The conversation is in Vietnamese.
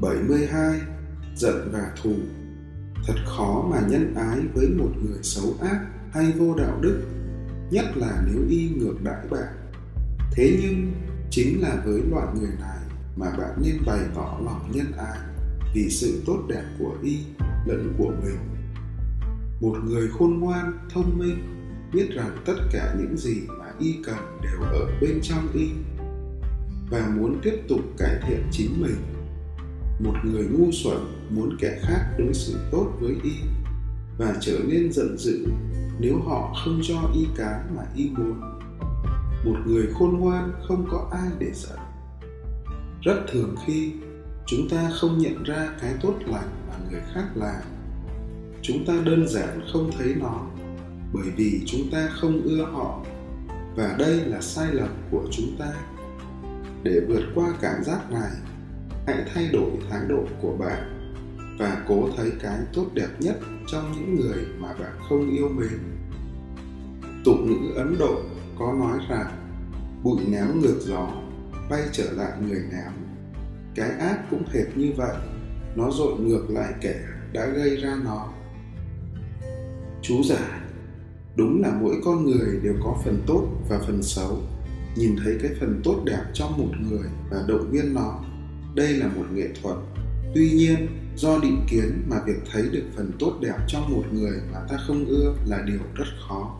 72. Giận và thù Thật khó mà nhân ái với một người xấu ác hay vô đạo đức, nhất là nếu y ngược đãi bạn. Thế nhưng, chính là với loại người này mà bạn nên bày tỏ lòng nhân ái vì sự tốt đẹp của y lẫn của mình. Một người khôn ngoan, thông minh, biết rằng tất cả những gì mà y cần đều ở bên trong y và muốn tiếp tục cải thiện chính mình một người ngu xuẩn muốn kẻ khác đối xử tốt với y và trở nên giận dữ nếu họ không cho y cái mà y muốn. Một người khôn ngoan không có ai để giận. Rất thường khi chúng ta không nhận ra cái tốt lành mà người khác làm, chúng ta đơn giản không thấy nó bởi vì chúng ta không ưa họ và đây là sai lầm của chúng ta. Để vượt qua cảm giác này hãy thay đổi thái độ của bạn và cố thấy cái tốt đẹp nhất trong những người mà bạn không yêu mến. Tục ngữ ấn độ có nói rằng, bụi ném ngược gió, bay trở lại người ném. Cái ác cũng hệt như vậy, nó dội ngược lại kẻ đã gây ra nó. Chú giải đúng là mỗi con người đều có phần tốt và phần xấu. Nhìn thấy cái phần tốt đẹp trong một người và động viên nó đây là một nghệ thuật. Tuy nhiên, do định kiến mà việc thấy được phần tốt đẹp trong một người mà ta không ưa là điều rất khó.